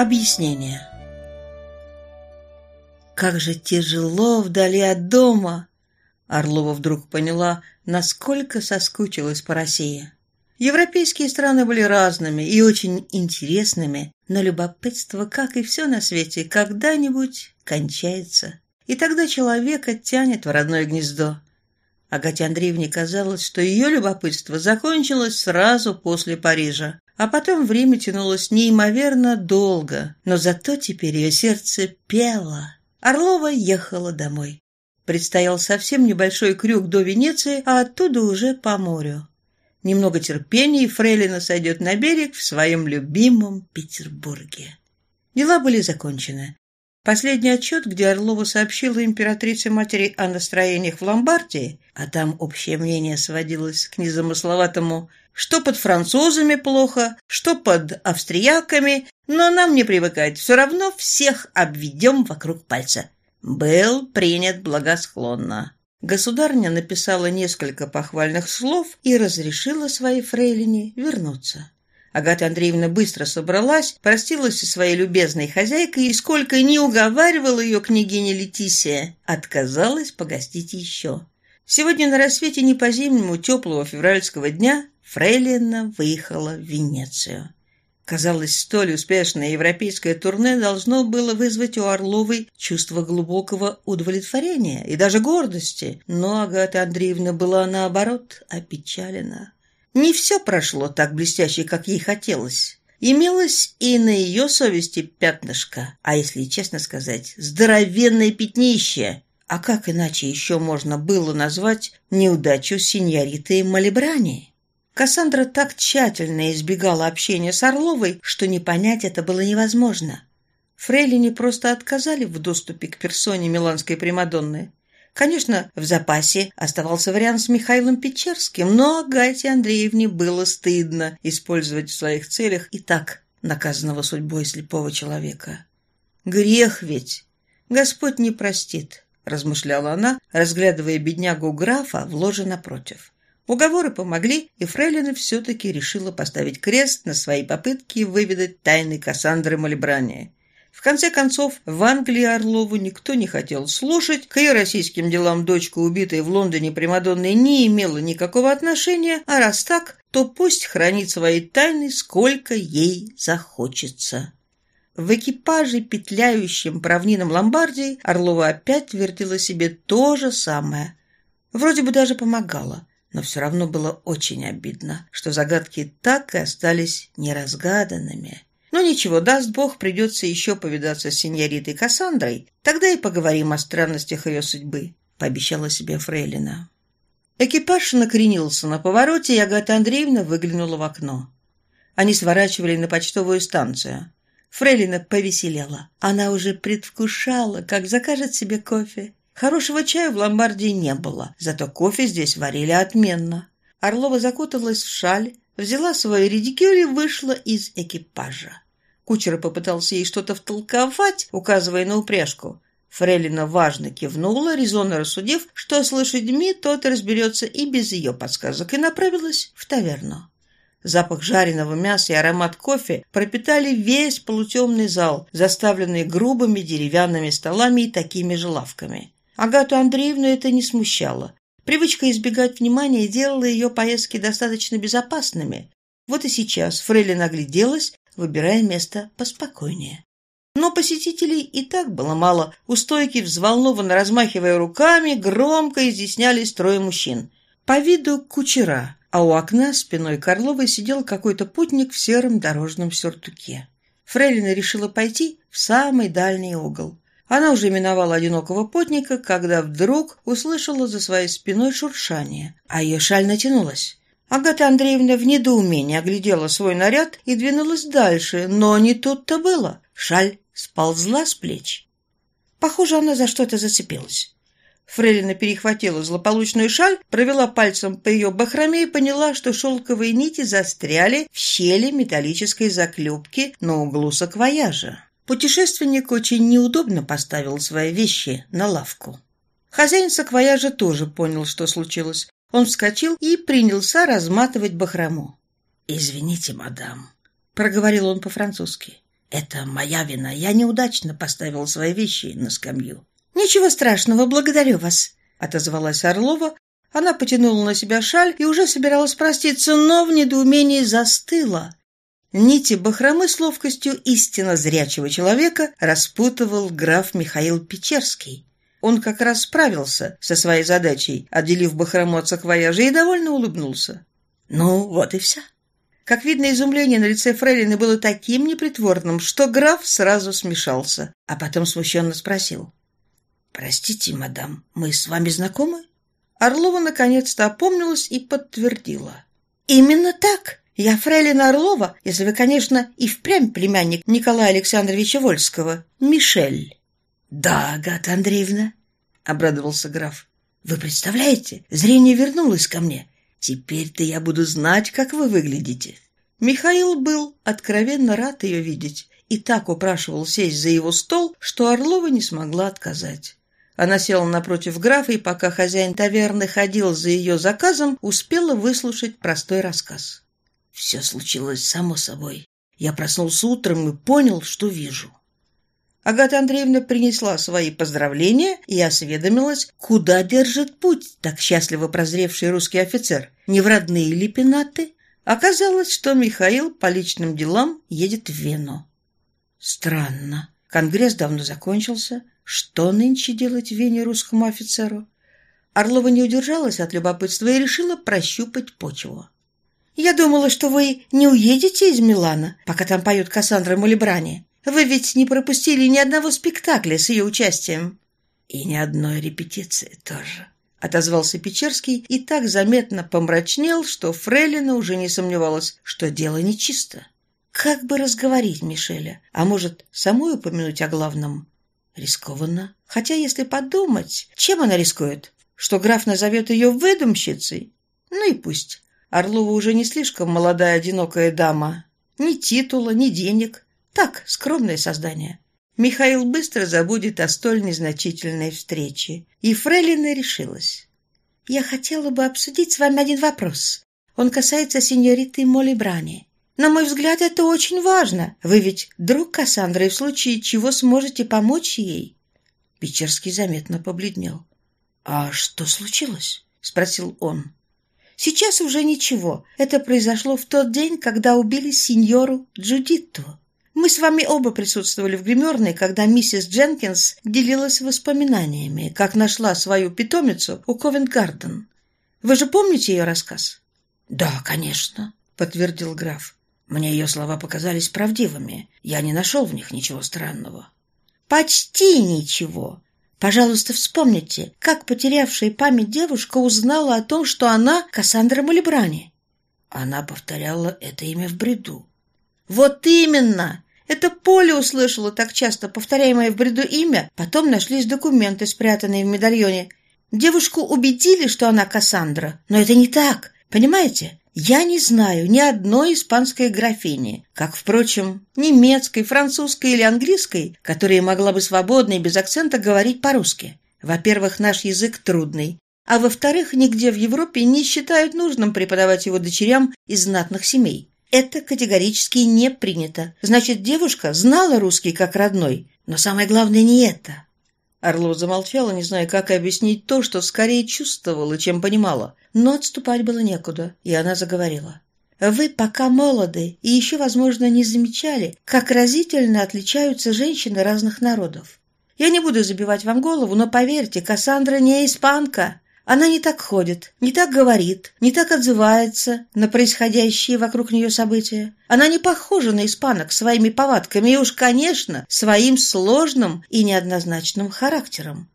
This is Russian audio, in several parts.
Объяснение. Как же тяжело вдали от дома! Орлова вдруг поняла, насколько соскучилась по России. Европейские страны были разными и очень интересными, но любопытство, как и все на свете, когда-нибудь кончается. И тогда человека тянет в родное гнездо. Агате Андреевне казалось, что ее любопытство закончилось сразу после Парижа, а потом время тянулось неимоверно долго, но зато теперь ее сердце пело. Орлова ехала домой. Предстоял совсем небольшой крюк до Венеции, а оттуда уже по морю. Немного терпения, и Фрейлина сойдет на берег в своем любимом Петербурге. Дела были закончены. Последний отчет, где Орлова сообщила императрице-матери о настроениях в Ломбардии, а там общее мнение сводилось к незамысловатому «что под французами плохо, что под австрияками, но нам не привыкать, все равно всех обведем вокруг пальца», был принят благосклонно. Государня написала несколько похвальных слов и разрешила своей фрейлине вернуться. Агата Андреевна быстро собралась, простилась со своей любезной хозяйкой и, сколько ни уговаривала ее княгиня Летисия, отказалась погостить еще. Сегодня на рассвете не по-зимнему теплого февральского дня Фрейлина выехала в Венецию. Казалось, столь успешное европейское турне должно было вызвать у Орловой чувство глубокого удовлетворения и даже гордости, но Агата Андреевна была, наоборот, опечалена. Не все прошло так блестяще, как ей хотелось. Имелось и на ее совести пятнышко, а если честно сказать, здоровенное пятнище. А как иначе еще можно было назвать неудачу сеньориты Малибрани? Кассандра так тщательно избегала общения с Орловой, что не понять это было невозможно. Фрейлине просто отказали в доступе к персоне миланской Примадонны. Конечно, в запасе оставался вариант с Михаилом Печерским, но Агате Андреевне было стыдно использовать в своих целях и так наказанного судьбой слепого человека. «Грех ведь! Господь не простит», — размышляла она, разглядывая беднягу графа в ложе напротив. Уговоры помогли, и Фрейлина все-таки решила поставить крест на свои попытки выведать тайны Кассандры Малибрани. В конце концов, в Англии Орлову никто не хотел слушать, к ее российским делам дочка, убитая в Лондоне Примадонной, не имела никакого отношения, а раз так, то пусть хранит свои тайны, сколько ей захочется. В экипаже, петляющем по равнинам Ломбардии, Орлова опять твердила себе то же самое. Вроде бы даже помогала но все равно было очень обидно, что загадки так и остались неразгаданными. Но ничего, даст Бог, придется еще повидаться с сеньоритой Кассандрой, тогда и поговорим о странностях ее судьбы, пообещала себе Фрейлина. Экипаж накренился на повороте, и Агата Андреевна выглянула в окно. Они сворачивали на почтовую станцию. Фрейлина повеселела. Она уже предвкушала, как закажет себе кофе. Хорошего чая в ломбарде не было, зато кофе здесь варили отменно. Орлова закуталась в шаль, взяла свой редикюль и вышла из экипажа. Кучер попытался ей что-то втолковать, указывая на упряжку. Фрейлина важно кивнула, резонно рассудив, что с лошадьми тот разберется и без ее подсказок, и направилась в таверну. Запах жареного мяса и аромат кофе пропитали весь полутемный зал, заставленный грубыми деревянными столами и такими же лавками. Агату Андреевну это не смущало. Привычка избегать внимания делала ее поездки достаточно безопасными. Вот и сейчас Фрейлин огляделась, выбирая место поспокойнее. Но посетителей и так было мало. У стойки, взволнованно размахивая руками, громко изъяснялись трое мужчин. По виду кучера, а у окна спиной Карловой сидел какой-то путник в сером дорожном сюртуке. Фрейлина решила пойти в самый дальний угол. Она уже миновала одинокого потника, когда вдруг услышала за своей спиной шуршание, а ее шаль натянулась. Агата Андреевна в недоумении оглядела свой наряд и двинулась дальше, но не тут-то было. Шаль сползла с плеч. Похоже, она за что-то зацепилась. Фрейлина перехватила злополучную шаль, провела пальцем по ее бахроме и поняла, что шелковые нити застряли в щели металлической заклепки на углу саквояжа. Путешественник очень неудобно поставил свои вещи на лавку. Хозяин саквояжа тоже понял, что случилось. Он вскочил и принялся разматывать бахрому. «Извините, мадам», — проговорил он по-французски. Это моя вина. Я неудачно поставил свои вещи на скамью. Ничего страшного, благодарю вас, отозвалась Орлова. Она потянула на себя шаль и уже собиралась проститься, но в недоумении застыла. Нити бахромы с ловкостью истинно зрячего человека распутывал граф Михаил Печерский. Он как раз справился со своей задачей, отделив бахрому от саквояжа, и довольно улыбнулся. Ну, вот и все. Как видно, изумление на лице Фрейлины было таким непритворным, что граф сразу смешался, а потом смущенно спросил. «Простите, мадам, мы с вами знакомы?» Орлова наконец-то опомнилась и подтвердила. «Именно так. Я фрейлина Орлова, если вы, конечно, и впрямь племянник Николая Александровича Вольского, Мишель». «Да, Агата Андреевна», — обрадовался граф. «Вы представляете, зрение вернулось ко мне. Теперь-то я буду знать, как вы выглядите». Михаил был откровенно рад ее видеть и так упрашивал сесть за его стол, что Орлова не смогла отказать. Она села напротив графа, и пока хозяин таверны ходил за ее заказом, успела выслушать простой рассказ. Все случилось само собой. Я проснулся утром и понял, что вижу. Агата Андреевна принесла свои поздравления и осведомилась, куда держит путь так счастливо прозревший русский офицер. Не в родные ли пенаты? Оказалось, что Михаил по личным делам едет в Вену. Странно. Конгресс давно закончился. Что нынче делать в Вене русскому офицеру? Орлова не удержалась от любопытства и решила прощупать почву. «Я думала, что вы не уедете из Милана, пока там поют Кассандра Малибрани. Вы ведь не пропустили ни одного спектакля с ее участием. И ни одной репетиции тоже. Отозвался Печерский и так заметно помрачнел, что Фрейлина уже не сомневалась, что дело нечисто. Как бы разговорить Мишеля? А может, самой упомянуть о главном? Рискованно. Хотя, если подумать, чем она рискует? Что граф назовет ее выдумщицей? Ну и пусть. Орлова уже не слишком молодая одинокая дама. Ни титула, ни денег. Так, скромное создание. Михаил быстро забудет о столь незначительной встрече. И Фрейлина решилась. «Я хотела бы обсудить с вами один вопрос. Он касается сеньориты Молли Брани. На мой взгляд, это очень важно. Вы ведь друг Кассандры, в случае чего сможете помочь ей». Печерский заметно побледнел. «А что случилось?» — спросил он. «Сейчас уже ничего. Это произошло в тот день, когда убили сеньору Джудитту. Мы с вами оба присутствовали в гримерной, когда миссис Дженкинс делилась воспоминаниями, как нашла свою питомицу у Ковент-Гарден. Вы же помните ее рассказ? Да, конечно, подтвердил граф. Мне ее слова показались правдивыми. Я не нашел в них ничего странного. Почти ничего. Пожалуйста, вспомните, как потерявшая память девушка узнала о том, что она Кассандра Малибрани. Она повторяла это имя в бреду. Вот именно! Это Поля услышала так часто повторяемое в бреду имя, потом нашлись документы, спрятанные в медальоне. Девушку убедили, что она Кассандра, но это не так, понимаете? Я не знаю ни одной испанской графини, как, впрочем, немецкой, французской или английской, которая могла бы свободно и без акцента говорить по-русски. Во-первых, наш язык трудный, а во-вторых, нигде в Европе не считают нужным преподавать его дочерям из знатных семей. Это категорически не принято. Значит, девушка знала русский как родной, но самое главное не это. Орлов замолчала, не зная, как объяснить то, что скорее чувствовала, чем понимала. Но отступать было некуда, и она заговорила. «Вы пока молоды и еще, возможно, не замечали, как разительно отличаются женщины разных народов. Я не буду забивать вам голову, но поверьте, Кассандра не испанка. Она не так ходит, не так говорит, не так отзывается на происходящие вокруг нее события. Она не похожа на испанок своими повадками и уж, конечно, своим сложным и неоднозначным характером.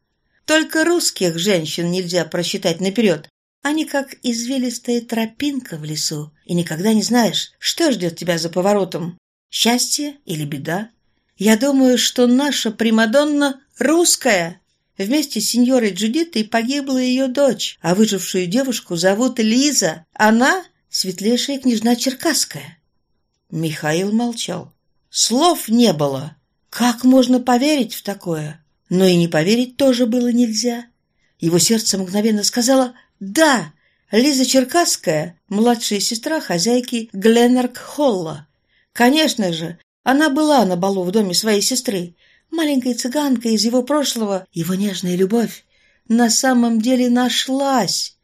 Только русских женщин нельзя просчитать наперед. Они как извилистая тропинка в лесу, и никогда не знаешь, что ждет тебя за поворотом – счастье или беда. Я думаю, что наша Примадонна русская – Вместе с сеньорой Джудитой погибла ее дочь, а выжившую девушку зовут Лиза. Она — светлейшая княжна Черкасская. Михаил молчал. Слов не было. Как можно поверить в такое? Но и не поверить тоже было нельзя. Его сердце мгновенно сказала «Да!» Лиза Черкасская, младшая сестра хозяйки Гленнерк Холла. Конечно же, Она была на балу в доме своей сестры. Маленькая цыганка из его прошлого, его нежная любовь, на самом деле нашлась.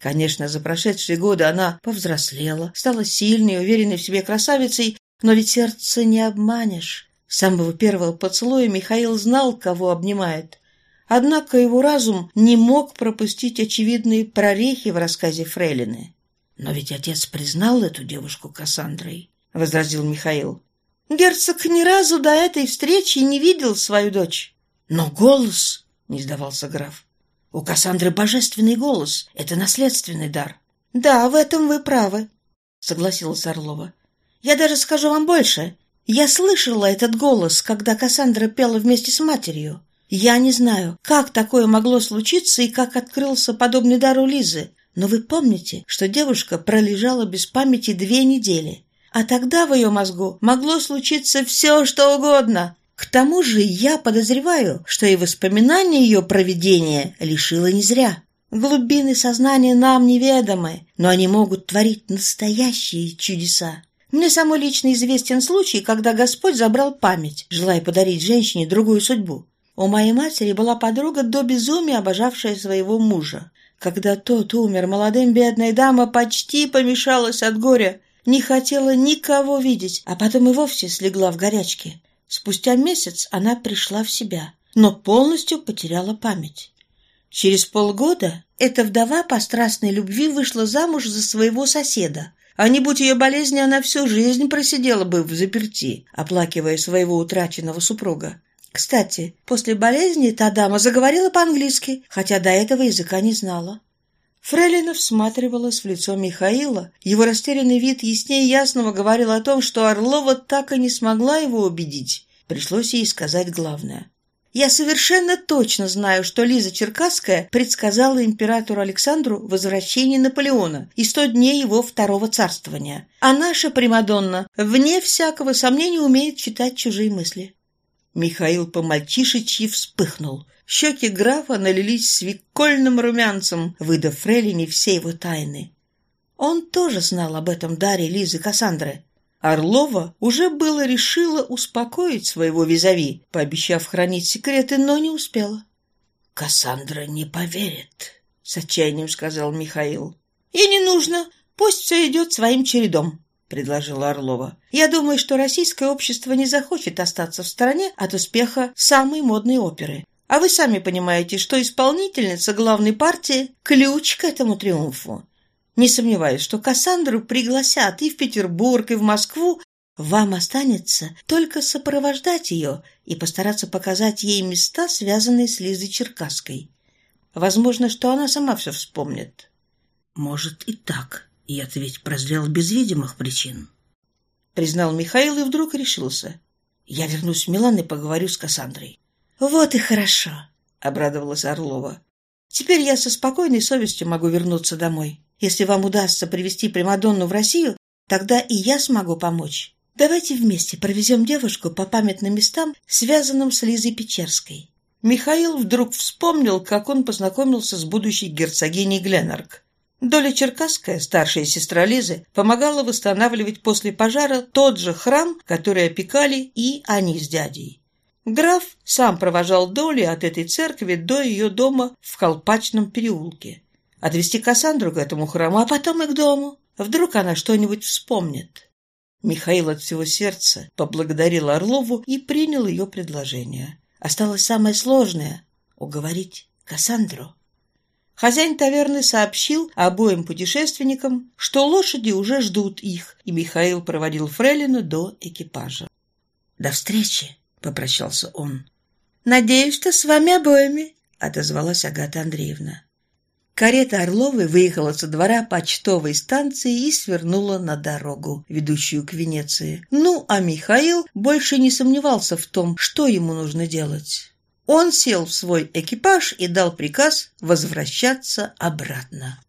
Конечно, за прошедшие годы она повзрослела, стала сильной, уверенной в себе красавицей, но ведь сердце не обманешь. С самого первого поцелуя Михаил знал, кого обнимает. Однако его разум не мог пропустить очевидные прорехи в рассказе Фрейлины. «Но ведь отец признал эту девушку Кассандрой», — возразил Михаил. «Герцог ни разу до этой встречи не видел свою дочь». «Но голос...» — не сдавался граф. У Кассандры божественный голос. Это наследственный дар. Да, в этом вы правы, согласилась Орлова. Я даже скажу вам больше. Я слышала этот голос, когда Кассандра пела вместе с матерью. Я не знаю, как такое могло случиться и как открылся подобный дар у Лизы, но вы помните, что девушка пролежала без памяти две недели. А тогда в ее мозгу могло случиться все, что угодно. К тому же я подозреваю, что и воспоминания ее проведения лишило не зря. Глубины сознания нам неведомы, но они могут творить настоящие чудеса. Мне самой лично известен случай, когда Господь забрал память, желая подарить женщине другую судьбу. У моей матери была подруга до безумия, обожавшая своего мужа. Когда тот умер, молодым бедная дама почти помешалась от горя, не хотела никого видеть, а потом и вовсе слегла в горячке. Спустя месяц она пришла в себя, но полностью потеряла память. Через полгода эта вдова по страстной любви вышла замуж за своего соседа, а не будь ее болезни, она всю жизнь просидела бы в заперти, оплакивая своего утраченного супруга. Кстати, после болезни та дама заговорила по-английски, хотя до этого языка не знала. Фрейлина всматривалась в лицо Михаила. Его растерянный вид яснее ясного говорил о том, что Орлова так и не смогла его убедить. Пришлось ей сказать главное. «Я совершенно точно знаю, что Лиза Черкасская предсказала императору Александру возвращение Наполеона и сто дней его второго царствования. А наша Примадонна, вне всякого сомнения, умеет читать чужие мысли». Михаил по-мальчишечьи вспыхнул. Щеки графа налились свекольным румянцем, выдав Фрелине все его тайны. Он тоже знал об этом даре Лизы Кассандры. Орлова уже было решила успокоить своего визави, пообещав хранить секреты, но не успела. «Кассандра не поверит», — с отчаянием сказал Михаил. «И не нужно. Пусть все идет своим чередом», — предложила Орлова. «Я думаю, что российское общество не захочет остаться в стороне от успеха самой модной оперы. А вы сами понимаете, что исполнительница главной партии – ключ к этому триумфу. Не сомневаюсь, что Кассандру пригласят и в Петербург, и в Москву. Вам останется только сопровождать ее и постараться показать ей места, связанные с Лизой Черкасской. Возможно, что она сама все вспомнит. Может и так, и это ведь прозрел без видимых причин. Признал Михаил и вдруг решился. Я вернусь в Милан и поговорю с Кассандрой. «Вот и хорошо», — обрадовалась Орлова. «Теперь я со спокойной совестью могу вернуться домой. Если вам удастся привести Примадонну в Россию, тогда и я смогу помочь. Давайте вместе провезем девушку по памятным местам, связанным с Лизой Печерской». Михаил вдруг вспомнил, как он познакомился с будущей герцогиней Гленарк. Доля Черкасская, старшая сестра Лизы, помогала восстанавливать после пожара тот же храм, который опекали и они с дядей. Граф сам провожал Доли от этой церкви до ее дома в Колпачном переулке. Отвезти Кассандру к этому храму, а потом и к дому. Вдруг она что-нибудь вспомнит. Михаил от всего сердца поблагодарил Орлову и принял ее предложение. Осталось самое сложное — уговорить Кассандру. Хозяин таверны сообщил обоим путешественникам, что лошади уже ждут их, и Михаил проводил Фрейлину до экипажа. «До встречи!» — попрощался он. «Надеюсь, что с вами обоими», — отозвалась Агата Андреевна. Карета Орловой выехала со двора почтовой станции и свернула на дорогу, ведущую к Венеции. Ну, а Михаил больше не сомневался в том, что ему нужно делать. Он сел в свой экипаж и дал приказ возвращаться обратно.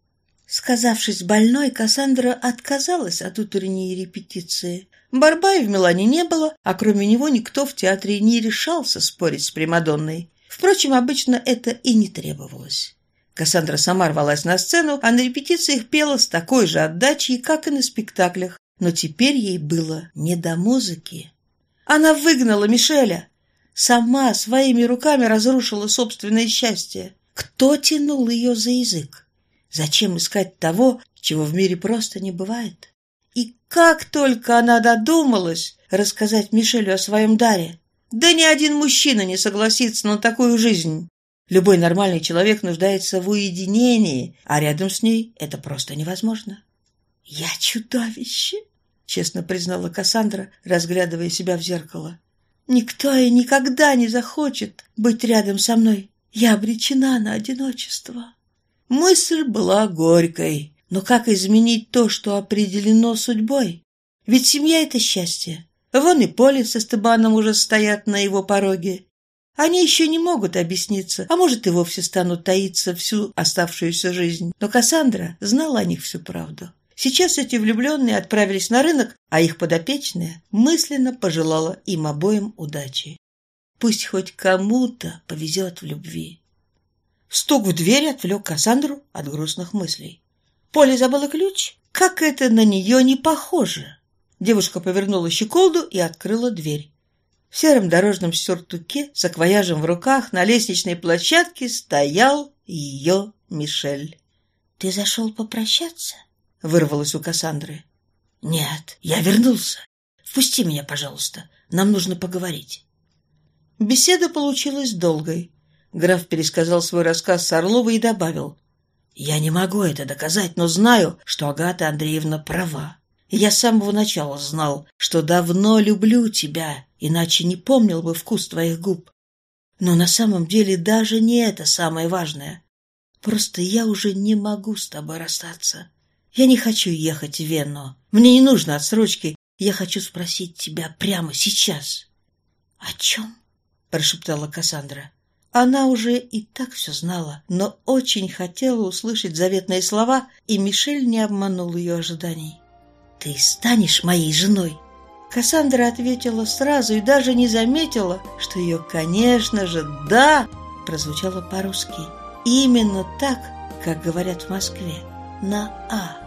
Сказавшись больной, Кассандра отказалась от утренней репетиции. Барбая в Милане не было, а кроме него никто в театре не решался спорить с Примадонной. Впрочем, обычно это и не требовалось. Кассандра сама рвалась на сцену, а на репетициях пела с такой же отдачей, как и на спектаклях. Но теперь ей было не до музыки. Она выгнала Мишеля. Сама своими руками разрушила собственное счастье. Кто тянул ее за язык? Зачем искать того, чего в мире просто не бывает? И как только она додумалась рассказать Мишелю о своем даре, да ни один мужчина не согласится на такую жизнь. Любой нормальный человек нуждается в уединении, а рядом с ней это просто невозможно. «Я чудовище!» — честно признала Кассандра, разглядывая себя в зеркало. «Никто и никогда не захочет быть рядом со мной. Я обречена на одиночество». Мысль была горькой, но как изменить то, что определено судьбой? Ведь семья — это счастье. Вон и Поле со Стебаном уже стоят на его пороге. Они еще не могут объясниться, а может и вовсе станут таиться всю оставшуюся жизнь. Но Кассандра знала о них всю правду. Сейчас эти влюбленные отправились на рынок, а их подопечная мысленно пожелала им обоим удачи. Пусть хоть кому-то повезет в любви. Стук в дверь отвлек Кассандру от грустных мыслей. Поле забыла ключ? Как это на нее не похоже! Девушка повернула щеколду и открыла дверь. В сером дорожном сюртуке с акваяжем в руках на лестничной площадке стоял ее Мишель. «Ты зашел попрощаться?» — вырвалось у Кассандры. «Нет, я вернулся. Впусти меня, пожалуйста. Нам нужно поговорить». Беседа получилась долгой. Граф пересказал свой рассказ Сарловой и добавил. «Я не могу это доказать, но знаю, что Агата Андреевна права. Я с самого начала знал, что давно люблю тебя, иначе не помнил бы вкус твоих губ. Но на самом деле даже не это самое важное. Просто я уже не могу с тобой расстаться. Я не хочу ехать в Вену. Мне не нужно отсрочки. Я хочу спросить тебя прямо сейчас. — О чем? — прошептала Кассандра. Она уже и так все знала, но очень хотела услышать заветные слова, и Мишель не обманул ее ожиданий. «Ты станешь моей женой?» Кассандра ответила сразу и даже не заметила, что ее, конечно же, «да» прозвучало по-русски. Именно так, как говорят в Москве, на «а».